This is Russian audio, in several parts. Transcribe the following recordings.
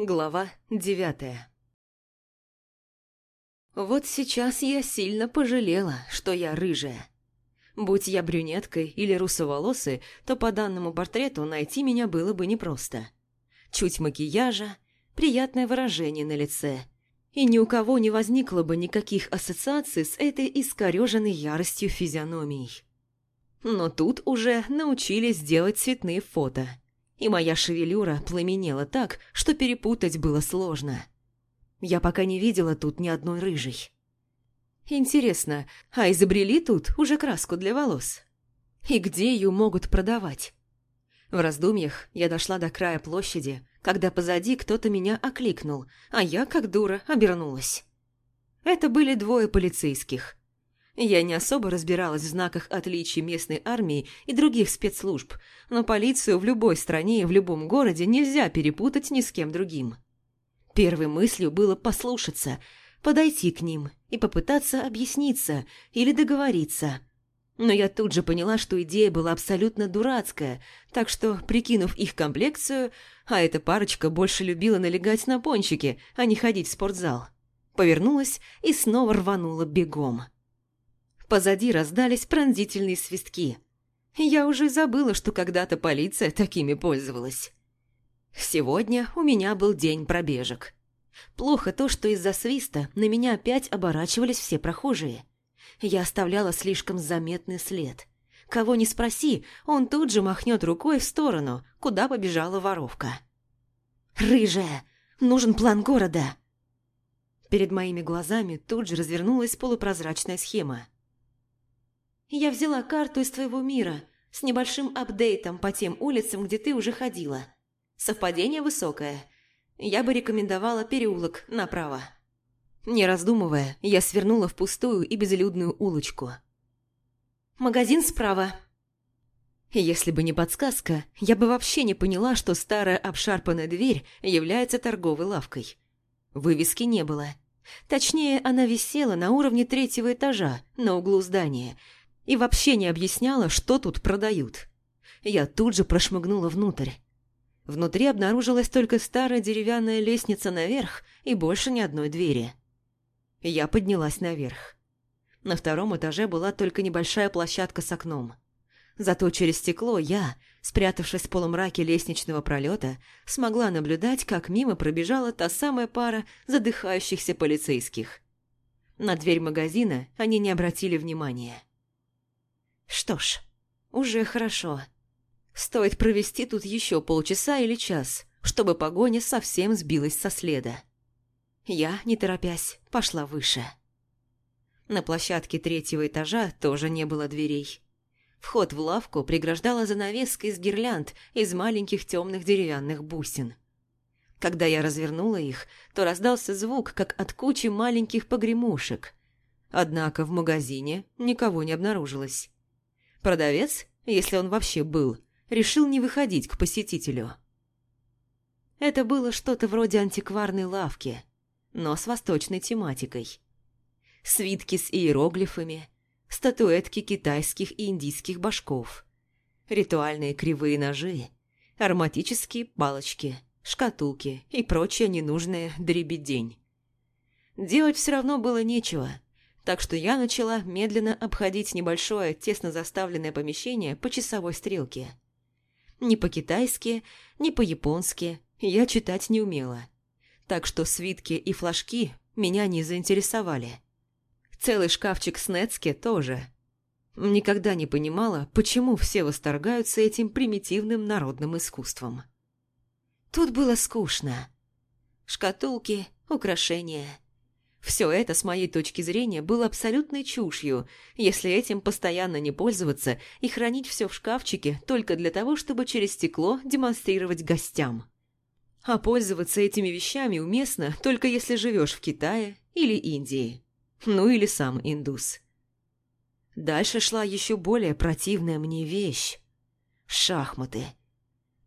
Глава девятая Вот сейчас я сильно пожалела, что я рыжая. Будь я брюнеткой или русоволосой, то по данному портрету найти меня было бы непросто. Чуть макияжа, приятное выражение на лице. И ни у кого не возникло бы никаких ассоциаций с этой искореженной яростью физиономией. Но тут уже научились делать цветные фото – и моя шевелюра пламенела так, что перепутать было сложно. Я пока не видела тут ни одной рыжей. Интересно, а изобрели тут уже краску для волос? И где ее могут продавать? В раздумьях я дошла до края площади, когда позади кто-то меня окликнул, а я, как дура, обернулась. Это были двое полицейских, Я не особо разбиралась в знаках отличий местной армии и других спецслужб, но полицию в любой стране и в любом городе нельзя перепутать ни с кем другим. Первой мыслью было послушаться, подойти к ним и попытаться объясниться или договориться. Но я тут же поняла, что идея была абсолютно дурацкая, так что, прикинув их комплекцию, а эта парочка больше любила налегать на пончики, а не ходить в спортзал, повернулась и снова рванула бегом. Позади раздались пронзительные свистки. Я уже забыла, что когда-то полиция такими пользовалась. Сегодня у меня был день пробежек. Плохо то, что из-за свиста на меня опять оборачивались все прохожие. Я оставляла слишком заметный след. Кого не спроси, он тут же махнет рукой в сторону, куда побежала воровка. «Рыжая! Нужен план города!» Перед моими глазами тут же развернулась полупрозрачная схема. Я взяла карту из твоего мира с небольшим апдейтом по тем улицам, где ты уже ходила. Совпадение высокое. Я бы рекомендовала переулок направо. Не раздумывая, я свернула в пустую и безлюдную улочку. «Магазин справа», если бы не подсказка, я бы вообще не поняла, что старая обшарпанная дверь является торговой лавкой. Вывески не было. Точнее, она висела на уровне третьего этажа, на углу здания, и вообще не объясняла, что тут продают. Я тут же прошмыгнула внутрь. Внутри обнаружилась только старая деревянная лестница наверх и больше ни одной двери. Я поднялась наверх. На втором этаже была только небольшая площадка с окном. Зато через стекло я, спрятавшись в полумраке лестничного пролета, смогла наблюдать, как мимо пробежала та самая пара задыхающихся полицейских. На дверь магазина они не обратили внимания. Что ж, уже хорошо. Стоит провести тут еще полчаса или час, чтобы погоня совсем сбилась со следа. Я, не торопясь, пошла выше. На площадке третьего этажа тоже не было дверей. Вход в лавку преграждала занавеска из гирлянд из маленьких темных деревянных бусин. Когда я развернула их, то раздался звук, как от кучи маленьких погремушек. Однако в магазине никого не обнаружилось. Продавец, если он вообще был, решил не выходить к посетителю. Это было что-то вроде антикварной лавки, но с восточной тематикой. Свитки с иероглифами, статуэтки китайских и индийских башков, ритуальные кривые ножи, ароматические палочки, шкатулки и прочая ненужная дребедень. Делать все равно было нечего – так что я начала медленно обходить небольшое, тесно заставленное помещение по часовой стрелке. Ни по-китайски, ни по-японски я читать не умела, так что свитки и флажки меня не заинтересовали. Целый шкафчик с Нецке тоже. Никогда не понимала, почему все восторгаются этим примитивным народным искусством. Тут было скучно. Шкатулки, украшения – все это, с моей точки зрения, было абсолютной чушью, если этим постоянно не пользоваться и хранить все в шкафчике только для того, чтобы через стекло демонстрировать гостям. А пользоваться этими вещами уместно только если живешь в Китае или Индии. Ну или сам индус. Дальше шла еще более противная мне вещь – шахматы.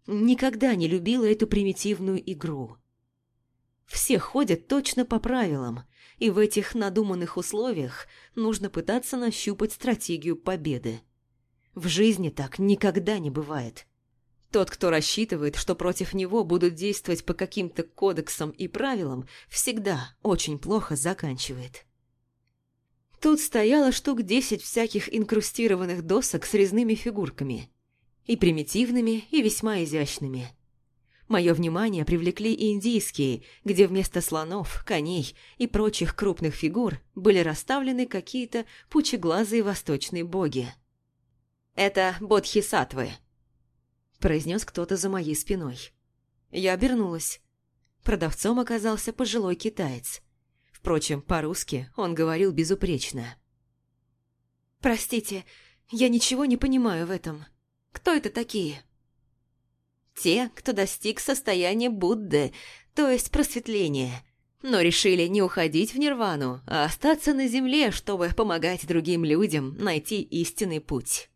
Никогда не любила эту примитивную игру – все ходят точно по правилам, и в этих надуманных условиях нужно пытаться нащупать стратегию победы. В жизни так никогда не бывает. Тот, кто рассчитывает, что против него будут действовать по каким-то кодексам и правилам, всегда очень плохо заканчивает. Тут стояло штук десять всяких инкрустированных досок с резными фигурками. И примитивными, и весьма изящными – Мое внимание привлекли и индийские, где вместо слонов, коней и прочих крупных фигур были расставлены какие-то пучеглазые восточные боги. «Это бодхисаттвы», – произнес кто-то за моей спиной. Я обернулась. Продавцом оказался пожилой китаец. Впрочем, по-русски он говорил безупречно. «Простите, я ничего не понимаю в этом. Кто это такие?» Те, кто достиг состояния Будды, то есть просветления, но решили не уходить в нирвану, а остаться на земле, чтобы помогать другим людям найти истинный путь.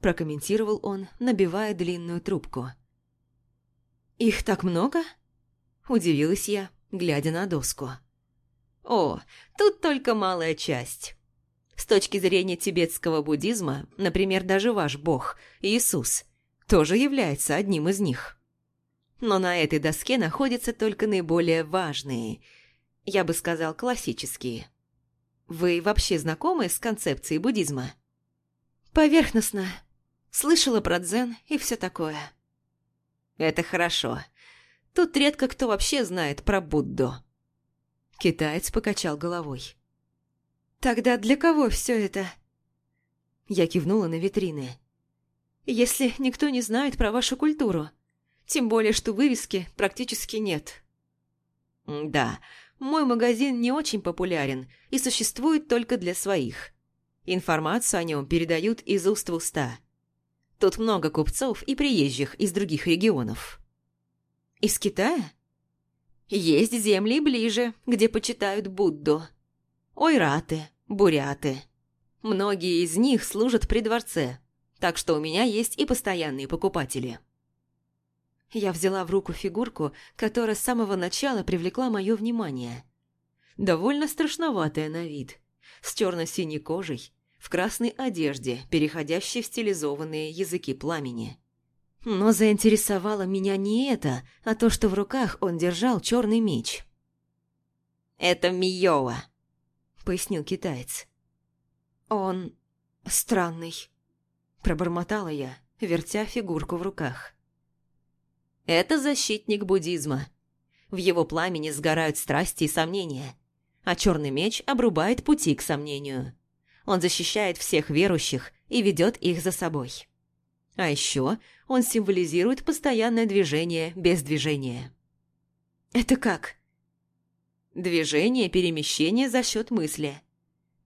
Прокомментировал он, набивая длинную трубку. «Их так много?» – удивилась я, глядя на доску. «О, тут только малая часть. С точки зрения тибетского буддизма, например, даже ваш бог, Иисус – тоже является одним из них. Но на этой доске находятся только наиболее важные, я бы сказал, классические. Вы вообще знакомы с концепцией буддизма? Поверхностно. Слышала про дзен и все такое. Это хорошо. Тут редко кто вообще знает про Будду. Китаец покачал головой. Тогда для кого все это? Я кивнула на витрины если никто не знает про вашу культуру. Тем более, что вывески практически нет. Да, мой магазин не очень популярен и существует только для своих. Информацию о нем передают из уст в уста. Тут много купцов и приезжих из других регионов. Из Китая? Есть земли ближе, где почитают Будду. Ойраты, буряты. Многие из них служат при дворце, так что у меня есть и постоянные покупатели. Я взяла в руку фигурку, которая с самого начала привлекла мое внимание. Довольно страшноватая на вид, с черно-синей кожей, в красной одежде, переходящей в стилизованные языки пламени. Но заинтересовало меня не это, а то, что в руках он держал черный меч. «Это Миёва», — пояснил китаец. «Он странный», Пробормотала я, вертя фигурку в руках. Это защитник буддизма. В его пламени сгорают страсти и сомнения, а черный меч обрубает пути к сомнению. Он защищает всех верующих и ведет их за собой. А еще он символизирует постоянное движение без движения. Это как? Движение, перемещение за счет мысли.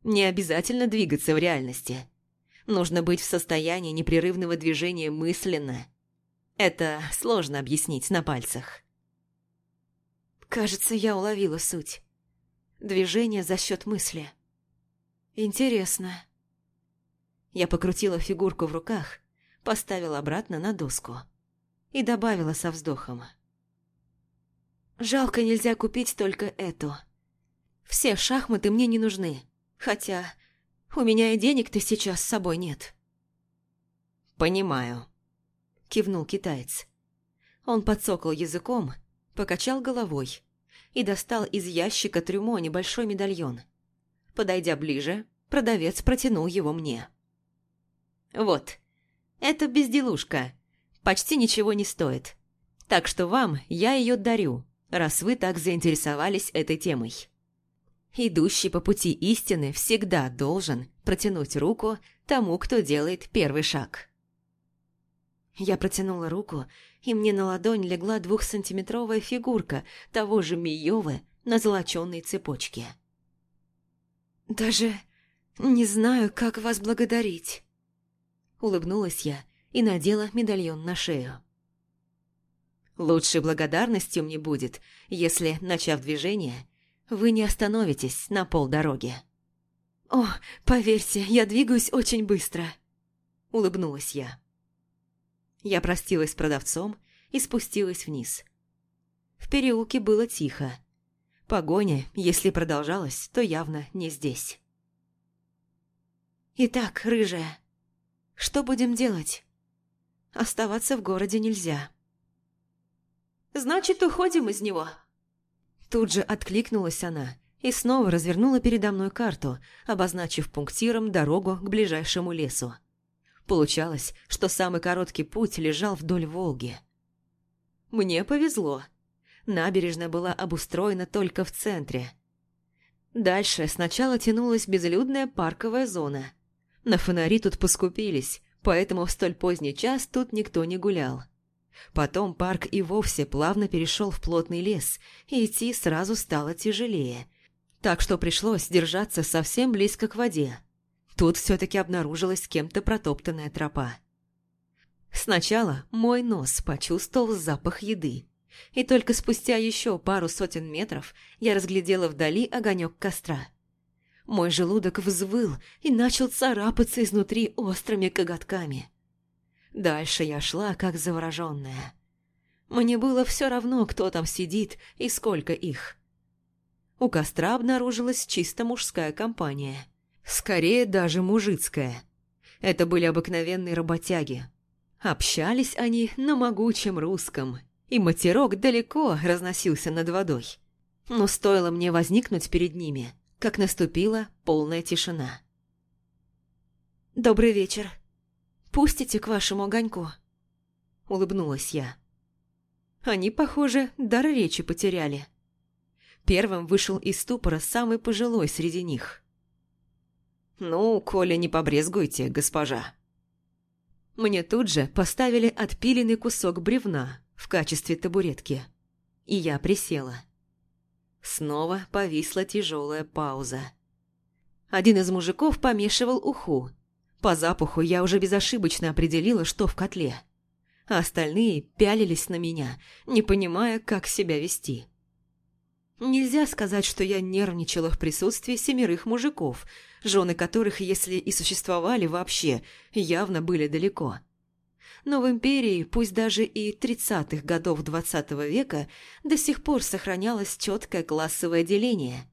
Не обязательно двигаться в реальности. Нужно быть в состоянии непрерывного движения мысленно. Это сложно объяснить на пальцах. Кажется, я уловила суть. Движение за счет мысли. Интересно. Я покрутила фигурку в руках, поставила обратно на доску и добавила со вздохом. Жалко, нельзя купить только эту. Все шахматы мне не нужны, хотя у меня и денег-то сейчас с собой нет». «Понимаю», – кивнул китаец. Он подсокал языком, покачал головой и достал из ящика трюмо небольшой медальон. Подойдя ближе, продавец протянул его мне. «Вот, это безделушка. Почти ничего не стоит. Так что вам я ее дарю, раз вы так заинтересовались этой темой» идущий по пути истины всегда должен протянуть руку тому, кто делает первый шаг. Я протянула руку, и мне на ладонь легла двухсантиметровая фигурка того же Миёвы на золоченной цепочке. «Даже не знаю, как вас благодарить», — улыбнулась я и надела медальон на шею. Лучшей благодарностью мне будет, если, начав движение, вы не остановитесь на полдороги. «О, поверьте, я двигаюсь очень быстро», – улыбнулась я. Я простилась с продавцом и спустилась вниз. В переулке было тихо. Погоня, если продолжалась, то явно не здесь. «Итак, рыжая, что будем делать? Оставаться в городе нельзя». «Значит, уходим из него», Тут же откликнулась она и снова развернула передо мной карту, обозначив пунктиром дорогу к ближайшему лесу. Получалось, что самый короткий путь лежал вдоль Волги. Мне повезло. Набережная была обустроена только в центре. Дальше сначала тянулась безлюдная парковая зона. На фонари тут поскупились, поэтому в столь поздний час тут никто не гулял. Потом парк и вовсе плавно перешел в плотный лес, и идти сразу стало тяжелее. Так что пришлось держаться совсем близко к воде. Тут все-таки обнаружилась кем-то протоптанная тропа. Сначала мой нос почувствовал запах еды. И только спустя еще пару сотен метров я разглядела вдали огонек костра. Мой желудок взвыл и начал царапаться изнутри острыми коготками. Дальше я шла, как завороженная. Мне было все равно, кто там сидит и сколько их. У костра обнаружилась чисто мужская компания. Скорее, даже мужицкая. Это были обыкновенные работяги. Общались они на могучем русском, и матерок далеко разносился над водой. Но стоило мне возникнуть перед ними, как наступила полная тишина. «Добрый вечер», пустите к вашему огоньку?» Улыбнулась я. Они, похоже, дар речи потеряли. Первым вышел из ступора самый пожилой среди них. «Ну, Коля, не побрезгуйте, госпожа». Мне тут же поставили отпиленный кусок бревна в качестве табуретки. И я присела. Снова повисла тяжелая пауза. Один из мужиков помешивал уху, по запаху я уже безошибочно определила, что в котле. А остальные пялились на меня, не понимая, как себя вести. Нельзя сказать, что я нервничала в присутствии семерых мужиков, жены которых, если и существовали вообще, явно были далеко. Но в империи, пусть даже и тридцатых годов двадцатого века, до сих пор сохранялось четкое классовое деление.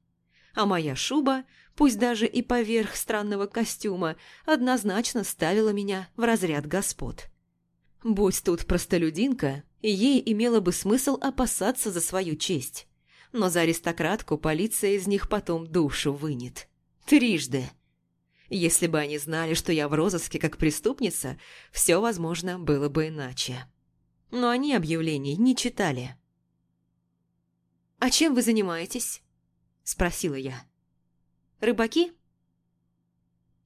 А моя шуба – пусть даже и поверх странного костюма, однозначно ставила меня в разряд господ. Будь тут простолюдинка, ей имело бы смысл опасаться за свою честь. Но за аристократку полиция из них потом душу вынет. Трижды. Если бы они знали, что я в розыске как преступница, все, возможно, было бы иначе. Но они объявлений не читали. «А чем вы занимаетесь?» – спросила я. Рыбаки?»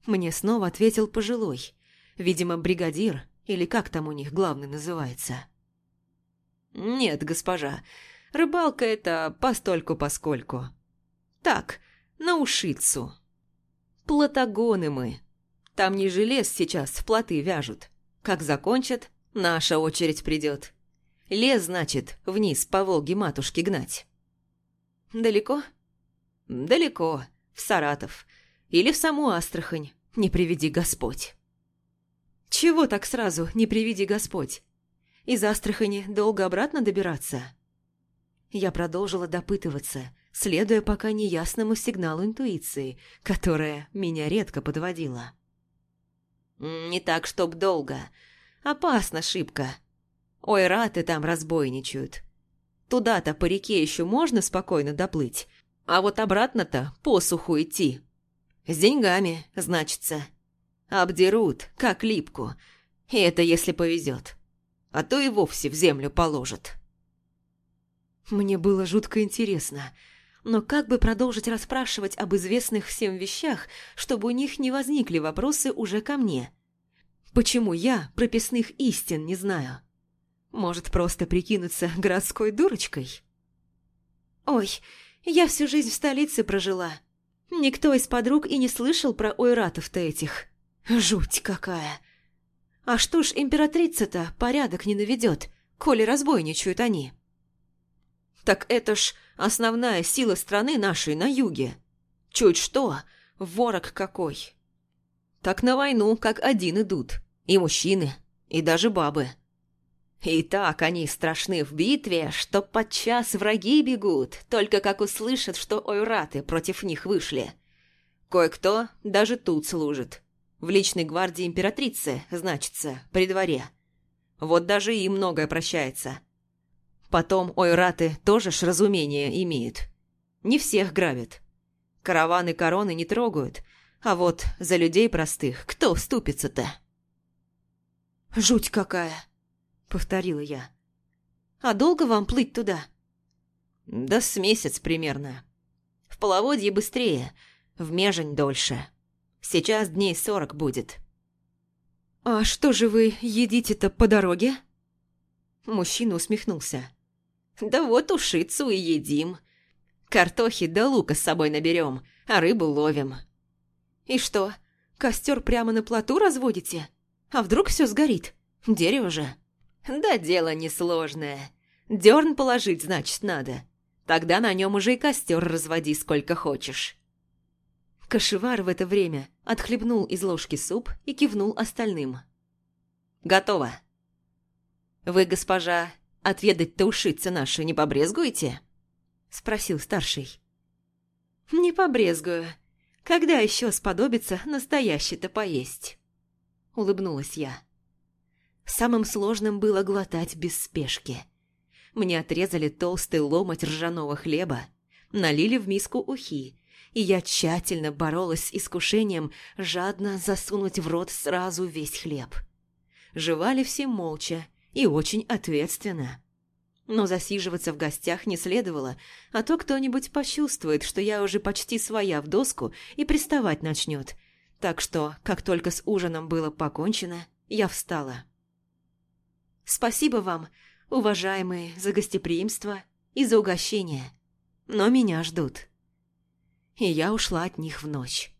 Мне снова ответил пожилой, видимо, бригадир, или как там у них главный называется. «Нет, госпожа, рыбалка это постольку-поскольку. Так, на ушицу. Платогоны мы. Там не желез сейчас в плоты вяжут. Как закончат, наша очередь придет. Лес, значит, вниз по Волге матушки гнать». «Далеко?» «Далеко в Саратов или в саму Астрахань, не приведи Господь. Чего так сразу, не приведи Господь? Из Астрахани долго обратно добираться? Я продолжила допытываться, следуя пока неясному сигналу интуиции, которая меня редко подводила. «Не так, чтоб долго. Опасно шибко. Ой, раты там разбойничают. Туда-то по реке еще можно спокойно доплыть, а вот обратно-то по суху идти. С деньгами, значится. Обдерут, как липку. И это если повезет. А то и вовсе в землю положат. Мне было жутко интересно. Но как бы продолжить расспрашивать об известных всем вещах, чтобы у них не возникли вопросы уже ко мне? Почему я прописных истин не знаю? Может, просто прикинуться городской дурочкой? «Ой, я всю жизнь в столице прожила. Никто из подруг и не слышал про ойратов-то этих. Жуть какая. А что ж императрица-то порядок не наведет, коли разбойничают они? Так это ж основная сила страны нашей на юге. Чуть что, ворог какой. Так на войну как один идут. И мужчины, и даже бабы. И так они страшны в битве, что подчас враги бегут, только как услышат, что ойраты против них вышли. Кое-кто даже тут служит. В личной гвардии императрицы, значится, при дворе. Вот даже и многое прощается. Потом ойраты тоже ж разумение имеют. Не всех грабят. Караваны короны не трогают, а вот за людей простых кто вступится-то? «Жуть какая!» — повторила я. «А долго вам плыть туда?» «Да с месяц примерно. В половодье быстрее, в межень дольше. Сейчас дней сорок будет». «А что же вы едите-то по дороге?» Мужчина усмехнулся. «Да вот ушицу и едим. Картохи да лука с собой наберем, а рыбу ловим». «И что, костер прямо на плоту разводите? А вдруг все сгорит? Дерево же». «Да дело несложное. Дерн положить, значит, надо. Тогда на нем уже и костер разводи сколько хочешь». Кашевар в это время отхлебнул из ложки суп и кивнул остальным. «Готово». «Вы, госпожа, отведать-то ушицы наши не побрезгуете?» – спросил старший. «Не побрезгую. Когда еще сподобится настоящий-то поесть?» – улыбнулась я. Самым сложным было глотать без спешки. Мне отрезали толстый ломоть ржаного хлеба, налили в миску ухи, и я тщательно боролась с искушением жадно засунуть в рот сразу весь хлеб. Жевали все молча и очень ответственно. Но засиживаться в гостях не следовало, а то кто-нибудь почувствует, что я уже почти своя в доску и приставать начнет. Так что, как только с ужином было покончено, я встала. Спасибо вам, уважаемые, за гостеприимство и за угощение. Но меня ждут. И я ушла от них в ночь.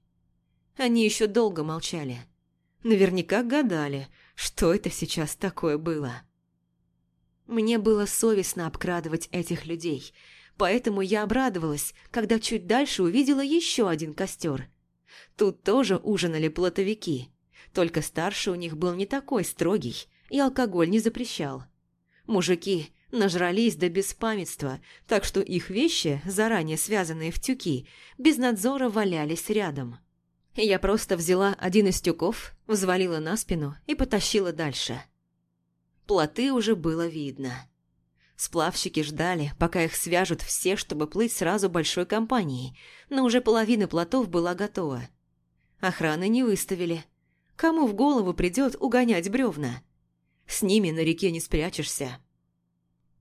Они еще долго молчали. Наверняка гадали, что это сейчас такое было. Мне было совестно обкрадывать этих людей, поэтому я обрадовалась, когда чуть дальше увидела еще один костер. Тут тоже ужинали плотовики, только старший у них был не такой строгий, и алкоголь не запрещал. Мужики нажрались до беспамятства, так что их вещи, заранее связанные в тюки, без надзора валялись рядом. Я просто взяла один из тюков, взвалила на спину и потащила дальше. Плоты уже было видно. Сплавщики ждали, пока их свяжут все, чтобы плыть сразу большой компанией, но уже половина плотов была готова. Охраны не выставили. Кому в голову придет угонять бревна? С ними на реке не спрячешься.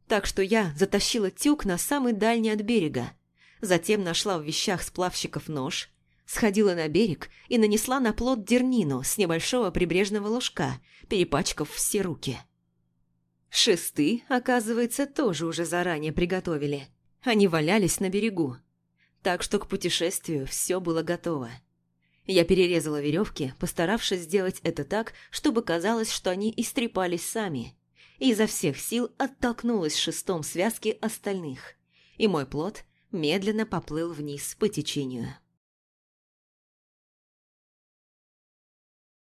Так что я затащила тюк на самый дальний от берега. Затем нашла в вещах сплавщиков нож, сходила на берег и нанесла на плод дернину с небольшого прибрежного лужка, перепачкав все руки. Шесты, оказывается, тоже уже заранее приготовили. Они валялись на берегу. Так что к путешествию все было готово. Я перерезала веревки, постаравшись сделать это так, чтобы казалось, что они истрепались сами, и изо всех сил оттолкнулась шестом связки остальных, и мой плод медленно поплыл вниз по течению.